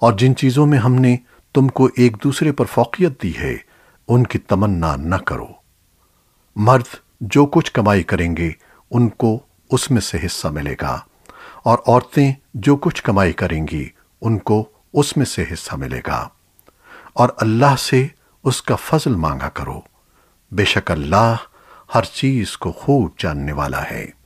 اور جن چیزوں میں ہم نے تم کو ایک دوسرے پر فوقیت دی ہے، ان کی تمنا نہ کرو۔ مرد جو کچھ کمائی کریں گے، ان کو اس میں سے حصہ ملے گا۔ اور عورتیں جو کچھ کمائی کریں گی، ان کو اس میں سے حصہ ملے گا۔ اور اللہ سے اس کا فضل مانگا کرو۔ بے شک اللہ ہر چیز کو خوب جاننے والا ہے۔